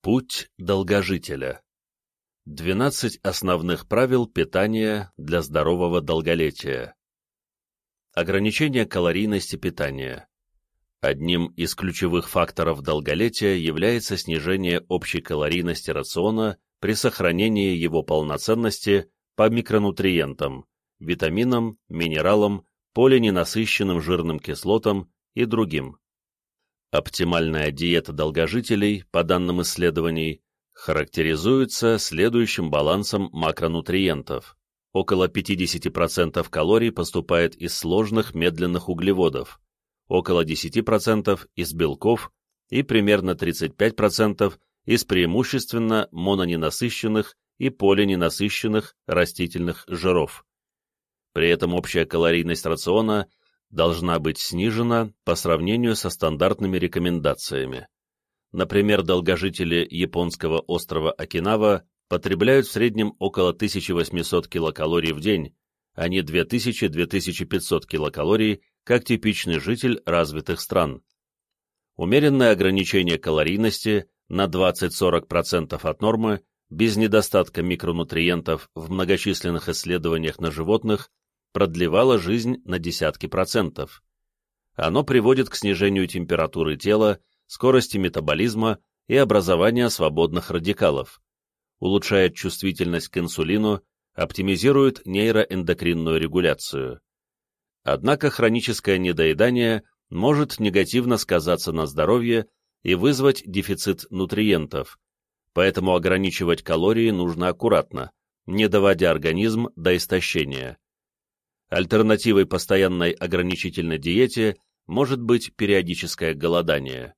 Путь долгожителя. 12 основных правил питания для здорового долголетия. Ограничение калорийности питания. Одним из ключевых факторов долголетия является снижение общей калорийности рациона при сохранении его полноценности по микронутриентам, витаминам, минералам, полиненасыщенным жирным кислотам и другим. Оптимальная диета долгожителей, по данным исследований, характеризуется следующим балансом макронутриентов. Около 50% калорий поступает из сложных медленных углеводов, около 10% из белков и примерно 35% из преимущественно мононенасыщенных и полиненасыщенных растительных жиров. При этом общая калорийность рациона должна быть снижена по сравнению со стандартными рекомендациями. Например, долгожители японского острова Окинава потребляют в среднем около 1800 килокалорий в день, а не 2000-2500 килокалорий, как типичный житель развитых стран. Умеренное ограничение калорийности на 20-40% от нормы без недостатка микронутриентов в многочисленных исследованиях на животных продлевало жизнь на десятки процентов. Оно приводит к снижению температуры тела, скорости метаболизма и образования свободных радикалов, улучшает чувствительность к инсулину, оптимизирует нейроэндокринную регуляцию. Однако хроническое недоедание может негативно сказаться на здоровье и вызвать дефицит нутриентов, поэтому ограничивать калории нужно аккуратно, не доводя организм до истощения. Альтернативой постоянной ограничительной диете может быть периодическое голодание.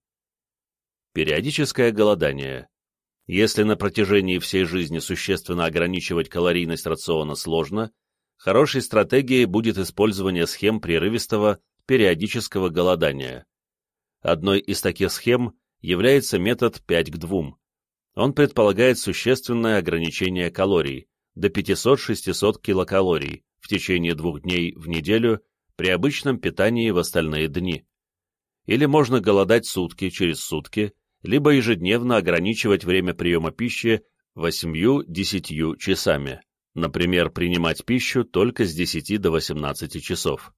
Периодическое голодание. Если на протяжении всей жизни существенно ограничивать калорийность рациона сложно, хорошей стратегией будет использование схем прерывистого периодического голодания. Одной из таких схем является метод 5 к 2. Он предполагает существенное ограничение калорий до 500-600 килокалорий в течение двух дней в неделю при обычном питании в остальные дни. Или можно голодать сутки через сутки, либо ежедневно ограничивать время приема пищи 8-10 часами, например, принимать пищу только с 10 до 18 часов.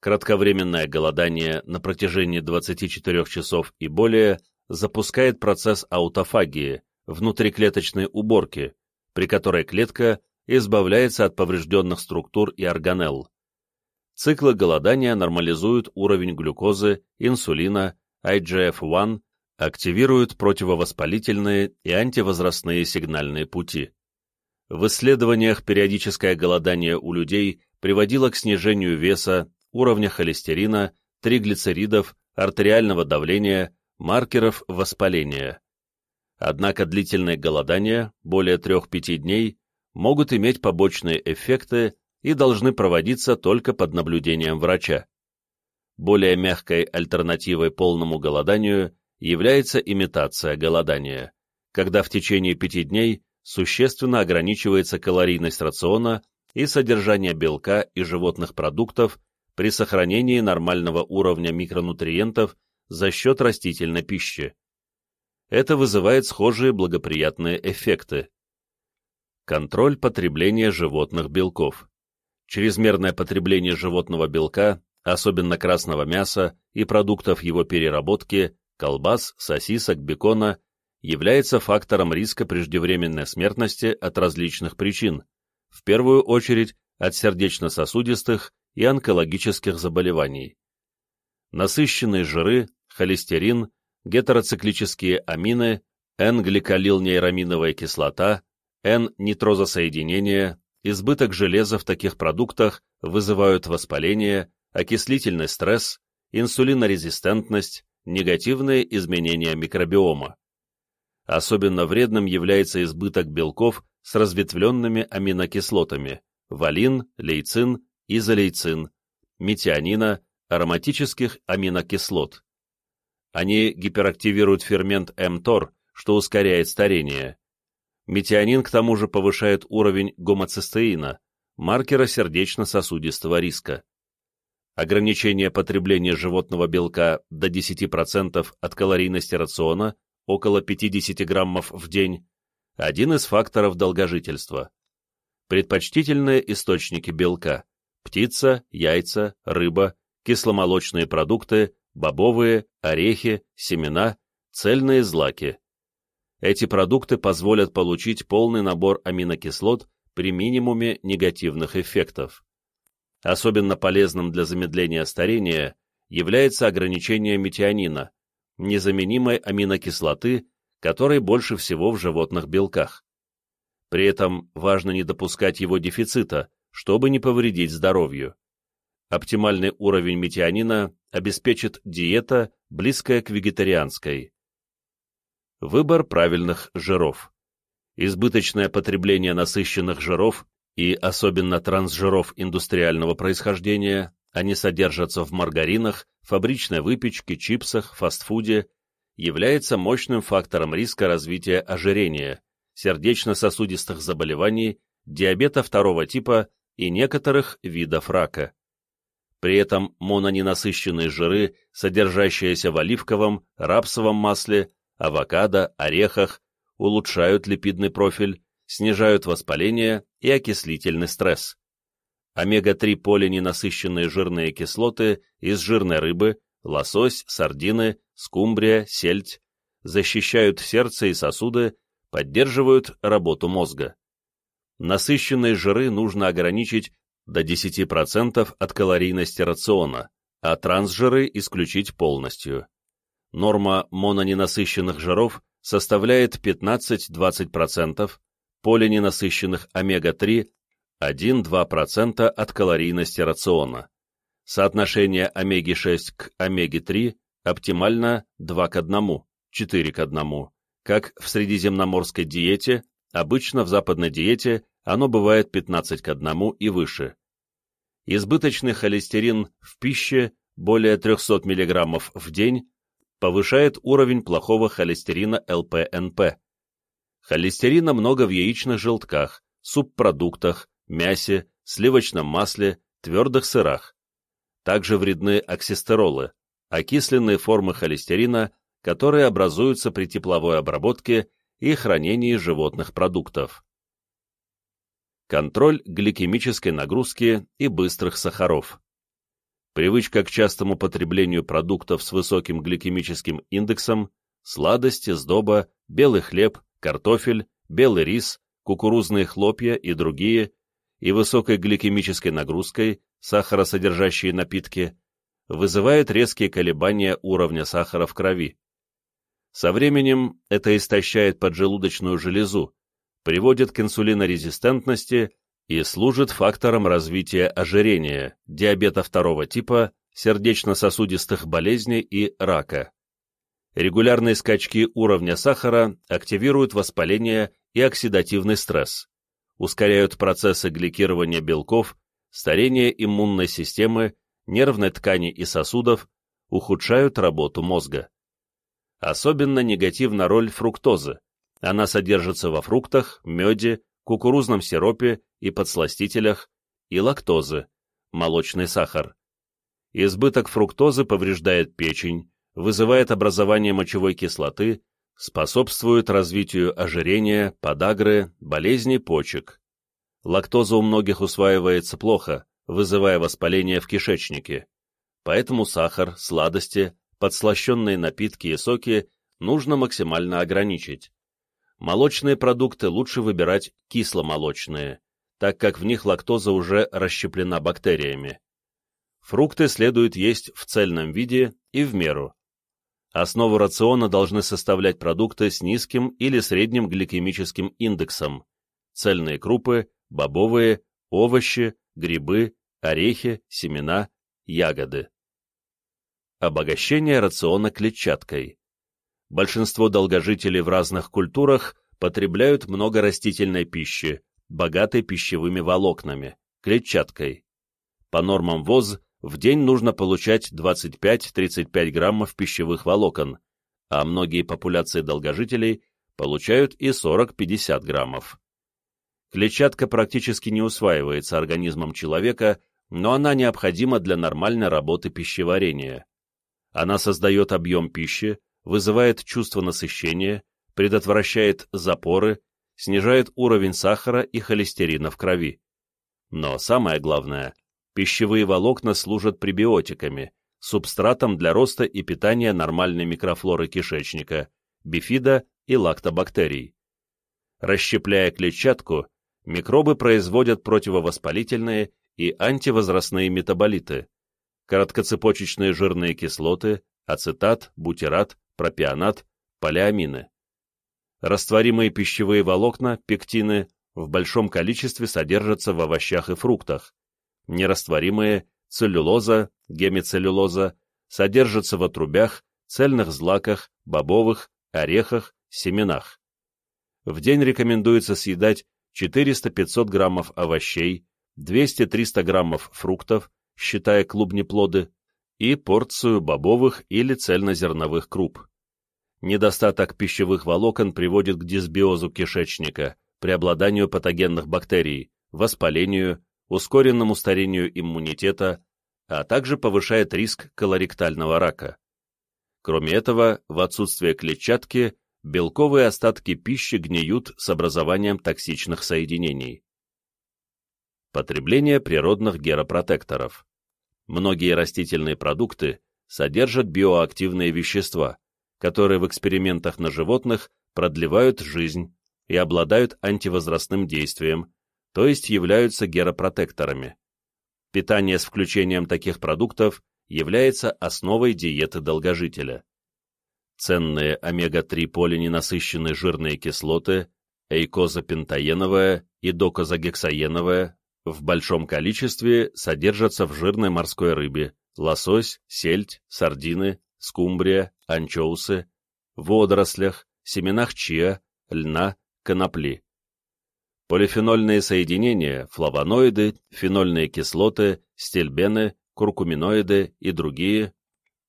Кратковременное голодание на протяжении 24 часов и более запускает процесс аутофагии, внутриклеточной уборки, при которой клетка избавляется от поврежденных структур и органелл. Циклы голодания нормализуют уровень глюкозы, инсулина, IGF-1, активируют противовоспалительные и антивозрастные сигнальные пути. В исследованиях периодическое голодание у людей приводило к снижению веса, уровня холестерина, триглицеридов, артериального давления, маркеров воспаления. Однако длительное голодание, более 3-5 дней, могут иметь побочные эффекты и должны проводиться только под наблюдением врача. Более мягкой альтернативой полному голоданию является имитация голодания, когда в течение пяти дней существенно ограничивается калорийность рациона и содержание белка и животных продуктов при сохранении нормального уровня микронутриентов за счет растительной пищи. Это вызывает схожие благоприятные эффекты. Контроль потребления животных белков. Чрезмерное потребление животного белка, особенно красного мяса и продуктов его переработки, колбас, сосисок, бекона, является фактором риска преждевременной смертности от различных причин, в первую очередь от сердечно-сосудистых и онкологических заболеваний. Насыщенные жиры, холестерин, гетероциклические амины, N-гликолилнейраминовая кислота, N-нитрозосоединения, избыток железа в таких продуктах вызывают воспаление, окислительный стресс, инсулинорезистентность, негативные изменения микробиома. Особенно вредным является избыток белков с разветвленными аминокислотами – валин, лейцин, изолейцин, метионина, ароматических аминокислот. Они гиперактивируют фермент МТОР, что ускоряет старение. Метионин к тому же повышает уровень гомоцистеина, маркера сердечно-сосудистого риска. Ограничение потребления животного белка до 10% от калорийности рациона около 50 граммов в день, один из факторов долгожительства. Предпочтительные источники белка – птица, яйца, рыба, кисломолочные продукты, бобовые, орехи, семена, цельные злаки. Эти продукты позволят получить полный набор аминокислот при минимуме негативных эффектов. Особенно полезным для замедления старения является ограничение метионина, незаменимой аминокислоты, которой больше всего в животных белках. При этом важно не допускать его дефицита, чтобы не повредить здоровью. Оптимальный уровень метионина обеспечит диета, близкая к вегетарианской. Выбор правильных жиров. Избыточное потребление насыщенных жиров и особенно трансжиров индустриального происхождения, они содержатся в маргаринах, фабричной выпечке, чипсах, фастфуде, является мощным фактором риска развития ожирения, сердечно-сосудистых заболеваний, диабета второго типа и некоторых видов рака. При этом мононенасыщенные жиры, содержащиеся в оливковом, рапсовом масле, авокадо, орехах, улучшают липидный профиль, снижают воспаление и окислительный стресс. Омега-3 полиненасыщенные жирные кислоты из жирной рыбы, лосось, сардины, скумбрия, сельдь защищают сердце и сосуды, поддерживают работу мозга. Насыщенные жиры нужно ограничить до 10% от калорийности рациона, а трансжиры исключить полностью. Норма мононенасыщенных жиров составляет 15-20%, полиненасыщенных омега-3 1-2% от калорийности рациона. Соотношение омеги-6 к омеге-3 оптимально 2 к 1, 4 к 1, как в средиземноморской диете, обычно в западной диете оно бывает 15 к 1 и выше. Избыточный холестерин в пище более 300 мг в день повышает уровень плохого холестерина ЛПНП. Холестерина много в яичных желтках, субпродуктах, мясе, сливочном масле, твердых сырах. Также вредны оксистеролы, окисленные формы холестерина, которые образуются при тепловой обработке и хранении животных продуктов. Контроль гликемической нагрузки и быстрых сахаров. Привычка к частому потреблению продуктов с высоким гликемическим индексом, сладости, сдоба, белый хлеб, картофель, белый рис, кукурузные хлопья и другие, и высокой гликемической нагрузкой, сахаросодержащие напитки, вызывает резкие колебания уровня сахара в крови. Со временем это истощает поджелудочную железу, приводит к инсулинорезистентности и служит фактором развития ожирения, диабета второго типа, сердечно-сосудистых болезней и рака. Регулярные скачки уровня сахара активируют воспаление и оксидативный стресс, ускоряют процессы гликирования белков, старение иммунной системы, нервной ткани и сосудов, ухудшают работу мозга. Особенно негативна роль фруктозы. Она содержится во фруктах, меде, кукурузном сиропе и подсластителях, и лактозы, молочный сахар. Избыток фруктозы повреждает печень, вызывает образование мочевой кислоты, способствует развитию ожирения, подагры, болезней почек. Лактоза у многих усваивается плохо, вызывая воспаление в кишечнике. Поэтому сахар, сладости, подслащенные напитки и соки нужно максимально ограничить. Молочные продукты лучше выбирать кисломолочные, так как в них лактоза уже расщеплена бактериями. Фрукты следует есть в цельном виде и в меру. Основу рациона должны составлять продукты с низким или средним гликемическим индексом, цельные крупы, бобовые, овощи, грибы, орехи, семена, ягоды. Обогащение рациона клетчаткой большинство долгожителей в разных культурах потребляют много растительной пищи, богатой пищевыми волокнами, клетчаткой. По нормам ВОЗ в день нужно получать 25-35 граммов пищевых волокон, а многие популяции долгожителей получают и 40-50 граммов. Клетчатка практически не усваивается организмом человека, но она необходима для нормальной работы пищеварения. Она создает объем пищи, вызывает чувство насыщения, предотвращает запоры, снижает уровень сахара и холестерина в крови. Но самое главное, пищевые волокна служат пребиотиками, субстратом для роста и питания нормальной микрофлоры кишечника, бифида и лактобактерий. Расщепляя клетчатку, микробы производят противовоспалительные и антивозрастные метаболиты, короткоцепочечные жирные кислоты, ацетат, бутират, пропионат, полиамины. Растворимые пищевые волокна, пектины, в большом количестве содержатся в овощах и фруктах. Нерастворимые целлюлоза, гемицеллюлоза содержатся в отрубях, цельных злаках, бобовых, орехах, семенах. В день рекомендуется съедать 400-500 граммов овощей, 200-300 граммов фруктов, считая клубнеплоды, и порцию бобовых или цельнозерновых круп. Недостаток пищевых волокон приводит к дисбиозу кишечника, преобладанию патогенных бактерий, воспалению, ускоренному старению иммунитета, а также повышает риск колоректального рака. Кроме этого, в отсутствие клетчатки, белковые остатки пищи гниют с образованием токсичных соединений. Потребление природных геропротекторов. Многие растительные продукты содержат биоактивные вещества, которые в экспериментах на животных продлевают жизнь и обладают антивозрастным действием, то есть являются геропротекторами. Питание с включением таких продуктов является основой диеты долгожителя. Ценные омега-3 полиненасыщенные жирные кислоты, эйкозапентаеновая и докозагексаеновая в большом количестве содержатся в жирной морской рыбе, лосось, сельдь, сардины, скумбрия, анчоусы, водорослях, семенах чиа, льна, конопли. Полифенольные соединения, флавоноиды, фенольные кислоты, стельбены, куркуминоиды и другие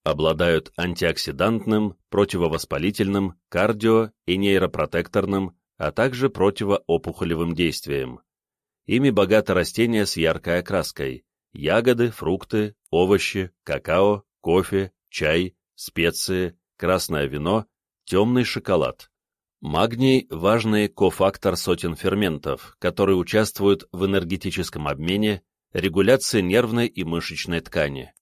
обладают антиоксидантным, противовоспалительным, кардио- и нейропротекторным, а также противоопухолевым действием. Ими богаты растения с яркой окраской – ягоды, фрукты, овощи, какао, кофе, чай, специи, красное вино, темный шоколад. Магний – важный кофактор сотен ферментов, которые участвуют в энергетическом обмене, регуляции нервной и мышечной ткани.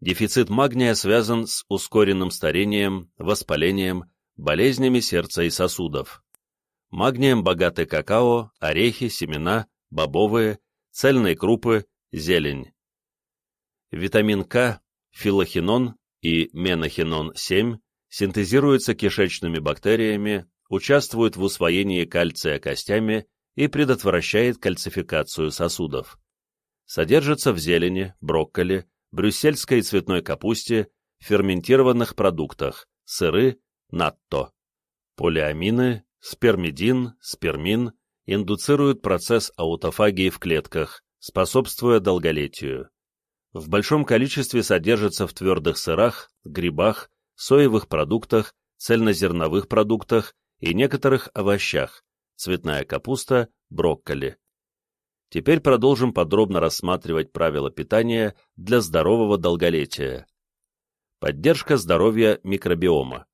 Дефицит магния связан с ускоренным старением, воспалением, болезнями сердца и сосудов. Магнием богаты какао, орехи, семена, бобовые, цельные крупы, зелень. Витамин К, филохинон и менохинон-7 синтезируются кишечными бактериями участвует в усвоении кальция костями и предотвращает кальцификацию сосудов. Содержится в зелени, брокколи, брюссельской и цветной капусте, ферментированных продуктах, сыры, натто. Полиамины, спермидин, спермин индуцируют процесс аутофагии в клетках, способствуя долголетию. В большом количестве содержится в твердых сырах, грибах, соевых продуктах, цельнозерновых продуктах и некоторых овощах, цветная капуста, брокколи. Теперь продолжим подробно рассматривать правила питания для здорового долголетия. Поддержка здоровья микробиома.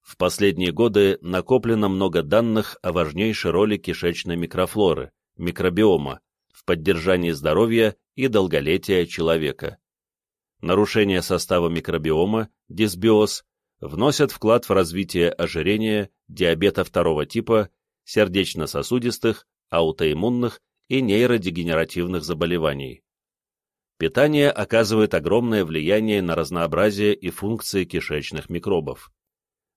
В последние годы накоплено много данных о важнейшей роли кишечной микрофлоры, микробиома, в поддержании здоровья и долголетия человека. Нарушение состава микробиома, дисбиоз, вносят вклад в развитие ожирения, диабета второго типа, сердечно-сосудистых, аутоиммунных и нейродегенеративных заболеваний. Питание оказывает огромное влияние на разнообразие и функции кишечных микробов.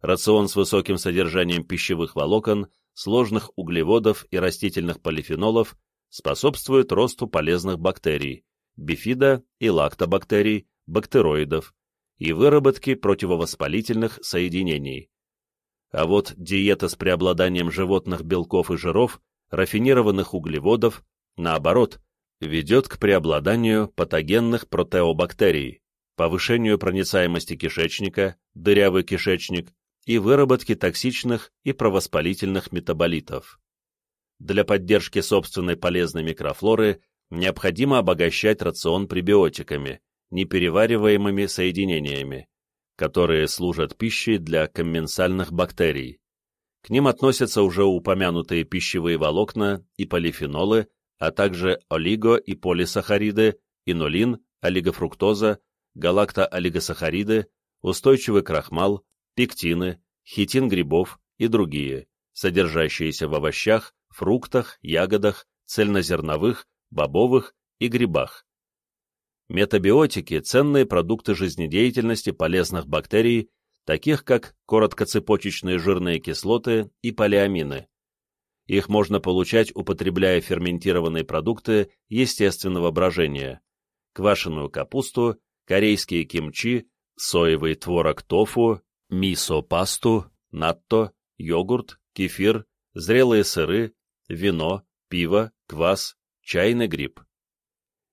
Рацион с высоким содержанием пищевых волокон, сложных углеводов и растительных полифенолов способствует росту полезных бактерий, бифида и лактобактерий, бактероидов, и выработки противовоспалительных соединений. А вот диета с преобладанием животных белков и жиров, рафинированных углеводов, наоборот, ведет к преобладанию патогенных протеобактерий, повышению проницаемости кишечника, дырявый кишечник и выработке токсичных и провоспалительных метаболитов. Для поддержки собственной полезной микрофлоры необходимо обогащать рацион пребиотиками, неперевариваемыми соединениями, которые служат пищей для комменсальных бактерий. К ним относятся уже упомянутые пищевые волокна и полифенолы, а также олиго- и полисахариды, инолин, олигофруктоза, галактоолигосахариды, устойчивый крахмал, пектины, хитин грибов и другие, содержащиеся в овощах, фруктах, ягодах, цельнозерновых, бобовых и грибах. Метабиотики – ценные продукты жизнедеятельности полезных бактерий, таких как короткоцепочечные жирные кислоты и полиамины. Их можно получать, употребляя ферментированные продукты естественного брожения, квашеную капусту, корейские кимчи, соевый творог тофу, мисо-пасту, натто, йогурт, кефир, зрелые сыры, вино, пиво, квас, чайный гриб.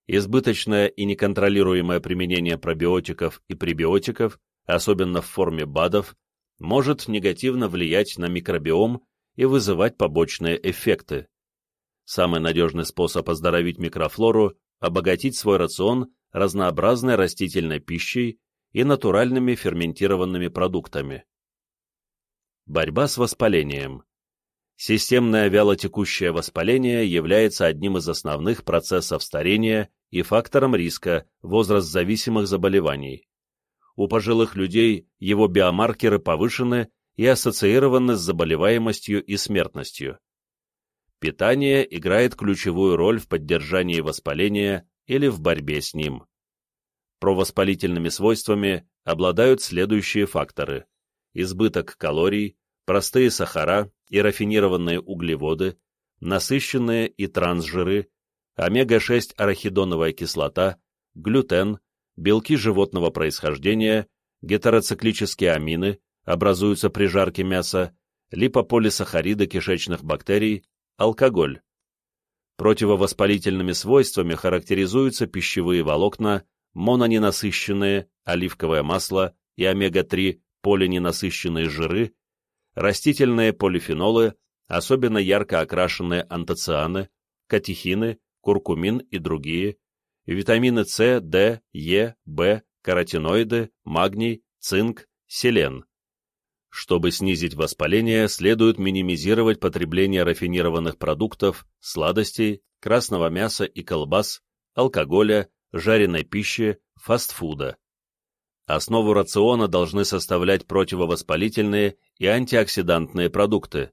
Избыточное и неконтролируемое применение пробиотиков и пребиотиков, особенно в форме БАДов, может негативно влиять на микробиом и вызывать побочные эффекты. Самый надежный способ оздоровить микрофлору – обогатить свой рацион разнообразной растительной пищей и натуральными ферментированными продуктами. Борьба с воспалением. Системное вялотекущее воспаление является одним из основных процессов старения и фактором риска возраст-зависимых заболеваний. У пожилых людей его биомаркеры повышены и ассоциированы с заболеваемостью и смертностью. Питание играет ключевую роль в поддержании воспаления или в борьбе с ним. Провоспалительными свойствами обладают следующие факторы. Избыток калорий, простые сахара и рафинированные углеводы, насыщенные и трансжиры, омега-6 арахидоновая кислота, глютен, белки животного происхождения, гетероциклические амины, образуются при жарке мяса, липополисахариды кишечных бактерий, алкоголь. Противовоспалительными свойствами характеризуются пищевые волокна, мононенасыщенные, оливковое масло и омега-3 полиненасыщенные жиры, растительные полифенолы, особенно ярко окрашенные антоцианы, катехины, куркумин и другие, витамины С, D, Е, В, каротиноиды, магний, цинк, селен. Чтобы снизить воспаление, следует минимизировать потребление рафинированных продуктов, сладостей, красного мяса и колбас, алкоголя, жареной пищи, фастфуда. Основу рациона должны составлять противовоспалительные и антиоксидантные продукты,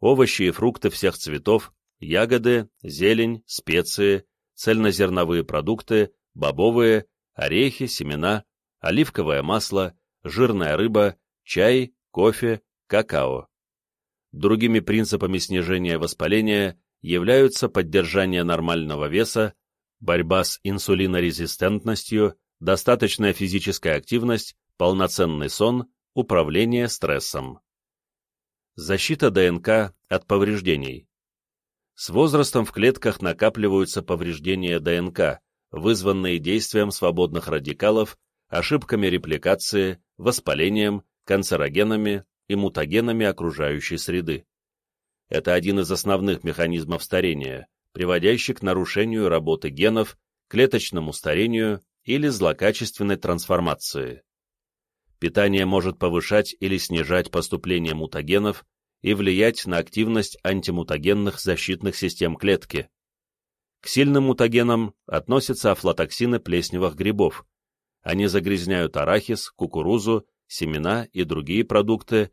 овощи и фрукты всех цветов, ягоды, зелень, специи, цельнозерновые продукты, бобовые, орехи, семена, оливковое масло, жирная рыба, чай, кофе, какао. Другими принципами снижения воспаления являются поддержание нормального веса, борьба с инсулинорезистентностью, достаточная физическая активность, полноценный сон, управление стрессом. Защита ДНК от повреждений. С возрастом в клетках накапливаются повреждения ДНК, вызванные действием свободных радикалов, ошибками репликации, воспалением, канцерогенами и мутагенами окружающей среды. Это один из основных механизмов старения, приводящий к нарушению работы генов, клеточному старению или злокачественной трансформации. Питание может повышать или снижать поступление мутагенов и влиять на активность антимутагенных защитных систем клетки. К сильным мутагенам относятся афлатоксины плесневых грибов. Они загрязняют арахис, кукурузу семена и другие продукты,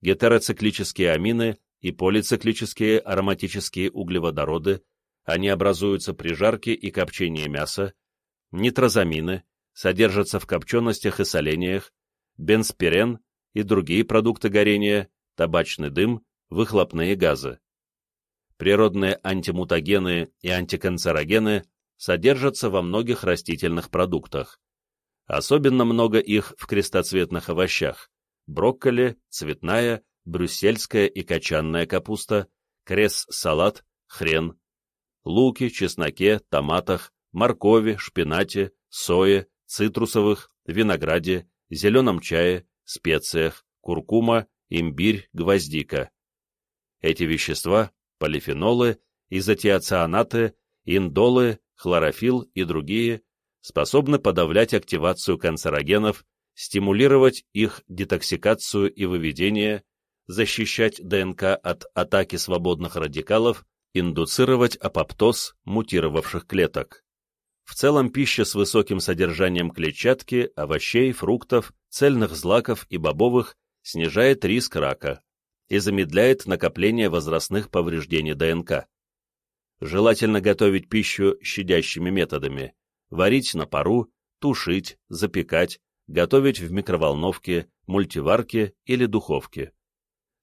гетероциклические амины и полициклические ароматические углеводороды, они образуются при жарке и копчении мяса, нитрозамины, содержатся в копченостях и солениях, бенспирен и другие продукты горения, табачный дым, выхлопные газы. Природные антимутагены и антиканцерогены содержатся во многих растительных продуктах. Особенно много их в крестоцветных овощах – брокколи, цветная, брюссельская и качанная капуста, крес-салат, хрен, луки, чесноке, томатах, моркови, шпинате, сое, цитрусовых, винограде, зеленом чае, специях, куркума, имбирь, гвоздика. Эти вещества – полифенолы, изотиоцианаты, индолы, хлорофилл и другие способны подавлять активацию канцерогенов стимулировать их детоксикацию и выведение, защищать ДНК от атаки свободных радикалов, индуцировать апоптоз мутировавших клеток. В целом пища с высоким содержанием клетчатки, овощей, фруктов, цельных злаков и бобовых снижает риск рака и замедляет накопление возрастных повреждений ДНК. Желательно готовить пищу щадящими методами, варить на пару, тушить, запекать, готовить в микроволновке, мультиварке или духовке.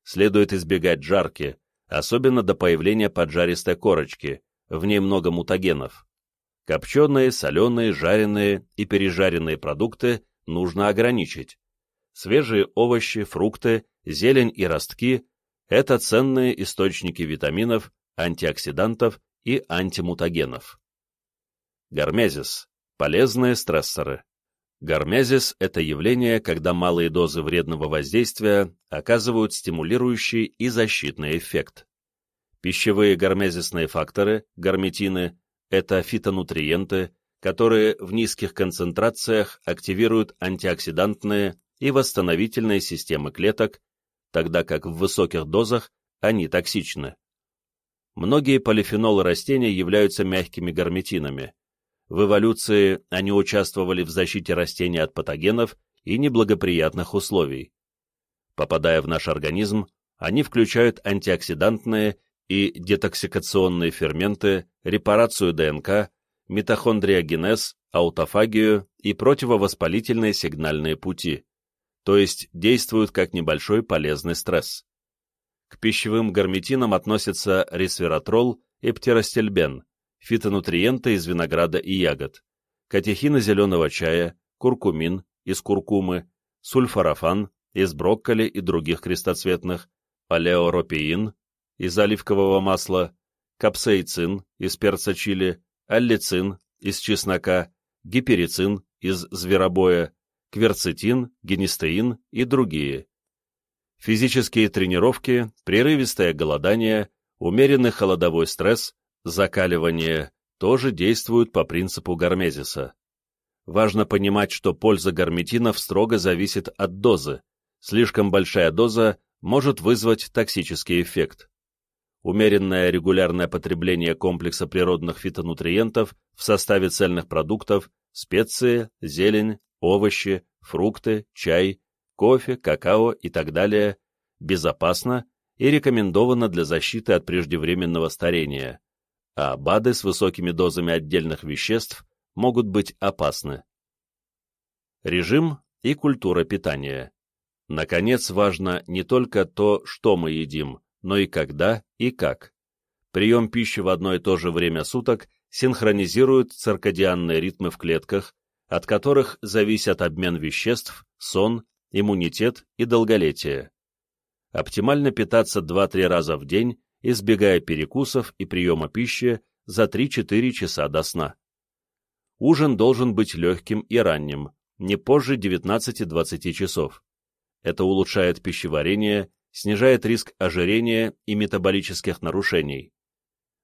Следует избегать жарки, особенно до появления поджаристой корочки, в ней много мутагенов. Копченые, соленые, жареные и пережаренные продукты нужно ограничить. Свежие овощи, фрукты, зелень и ростки – это ценные источники витаминов, антиоксидантов и антимутагенов. Гармезис – полезные стрессоры. Гармезис – это явление, когда малые дозы вредного воздействия оказывают стимулирующий и защитный эффект. Пищевые гармезисные факторы, гарметины, это фитонутриенты, которые в низких концентрациях активируют антиоксидантные и восстановительные системы клеток, тогда как в высоких дозах они токсичны. Многие полифенолы растения являются мягкими гарметинами. В эволюции они участвовали в защите растений от патогенов и неблагоприятных условий. Попадая в наш организм, они включают антиоксидантные и детоксикационные ферменты, репарацию ДНК, митохондриогенез, аутофагию и противовоспалительные сигнальные пути, то есть действуют как небольшой полезный стресс. К пищевым гарметинам относятся ресвератрол и птеростельбен, фитонутриенты из винограда и ягод, катехины зеленого чая, куркумин из куркумы, сульфорафан из брокколи и других крестоцветных, палеоропеин из оливкового масла, капсаицин из перца чили, аллицин из чеснока, гиперицин из зверобоя, кверцетин, генистеин и другие. Физические тренировки, прерывистое голодание, умеренный холодовой стресс, закаливание тоже действуют по принципу гармезиса. Важно понимать, что польза гарметинов строго зависит от дозы. Слишком большая доза может вызвать токсический эффект умеренное регулярное потребление комплекса природных фитонутриентов в составе цельных продуктов, специи, зелень, овощи, фрукты, чай, кофе, какао и так далее безопасно и рекомендовано для защиты от преждевременного старения, а БАДы с высокими дозами отдельных веществ могут быть опасны. Режим и культура питания. Наконец, важно не только то, что мы едим, но и когда и как. Прием пищи в одно и то же время суток синхронизирует циркадианные ритмы в клетках, от которых зависят обмен веществ, сон, иммунитет и долголетие. Оптимально питаться 2-3 раза в день, избегая перекусов и приема пищи за 3-4 часа до сна. Ужин должен быть легким и ранним, не позже 19-20 часов. Это улучшает пищеварение снижает риск ожирения и метаболических нарушений.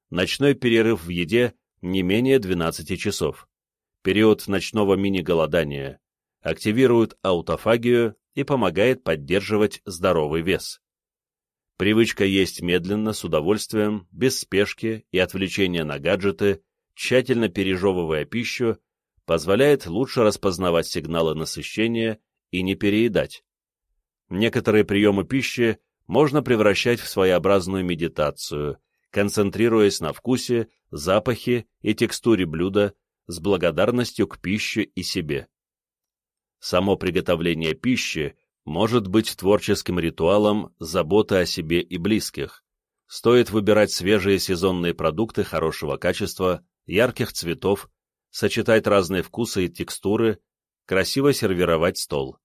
Ночной перерыв в еде не менее 12 часов. Период ночного мини-голодания активирует аутофагию и помогает поддерживать здоровый вес. Привычка есть медленно, с удовольствием, без спешки и отвлечения на гаджеты, тщательно пережевывая пищу, позволяет лучше распознавать сигналы насыщения и не переедать. Некоторые приемы пищи можно превращать в своеобразную медитацию, концентрируясь на вкусе, запахе и текстуре блюда с благодарностью к пище и себе. Само приготовление пищи может быть творческим ритуалом заботы о себе и близких. Стоит выбирать свежие сезонные продукты хорошего качества, ярких цветов, сочетать разные вкусы и текстуры, красиво сервировать стол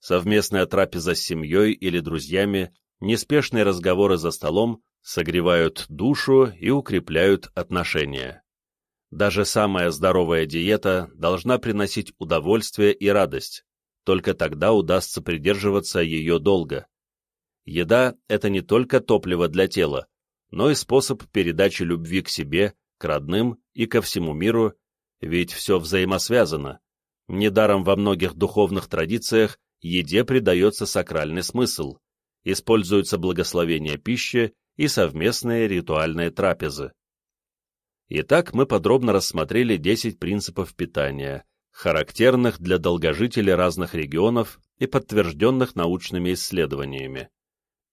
совместная трапеза с семьей или друзьями, неспешные разговоры за столом согревают душу и укрепляют отношения. Даже самая здоровая диета должна приносить удовольствие и радость, только тогда удастся придерживаться ее долго. Еда – это не только топливо для тела, но и способ передачи любви к себе, к родным и ко всему миру, ведь все взаимосвязано. Недаром во многих духовных традициях еде придается сакральный смысл, используются благословения пищи и совместные ритуальные трапезы. Итак, мы подробно рассмотрели 10 принципов питания, характерных для долгожителей разных регионов и подтвержденных научными исследованиями.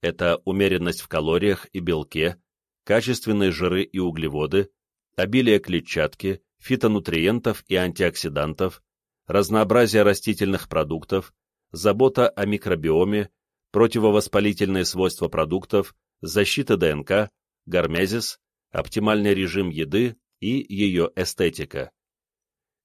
Это умеренность в калориях и белке, качественные жиры и углеводы, обилие клетчатки, фитонутриентов и антиоксидантов, разнообразие растительных продуктов, забота о микробиоме, противовоспалительные свойства продуктов, защита ДНК, гармезис, оптимальный режим еды и ее эстетика.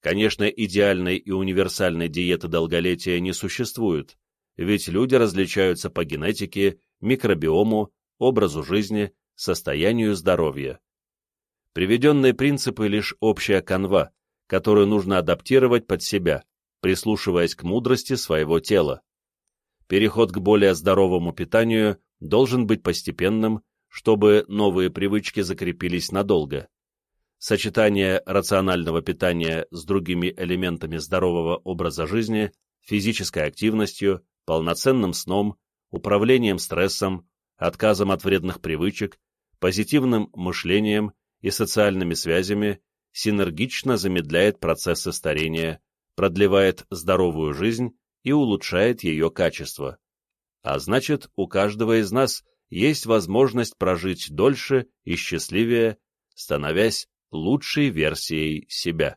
Конечно, идеальной и универсальной диеты долголетия не существует, ведь люди различаются по генетике, микробиому, образу жизни, состоянию здоровья. Приведенные принципы лишь общая канва, которую нужно адаптировать под себя, прислушиваясь к мудрости своего тела. Переход к более здоровому питанию должен быть постепенным, чтобы новые привычки закрепились надолго. Сочетание рационального питания с другими элементами здорового образа жизни, физической активностью, полноценным сном, управлением стрессом, отказом от вредных привычек, позитивным мышлением и социальными связями синергично замедляет процессы старения, продлевает здоровую жизнь и улучшает ее качество. А значит, у каждого из нас есть возможность прожить дольше и счастливее, становясь лучшей версией себя.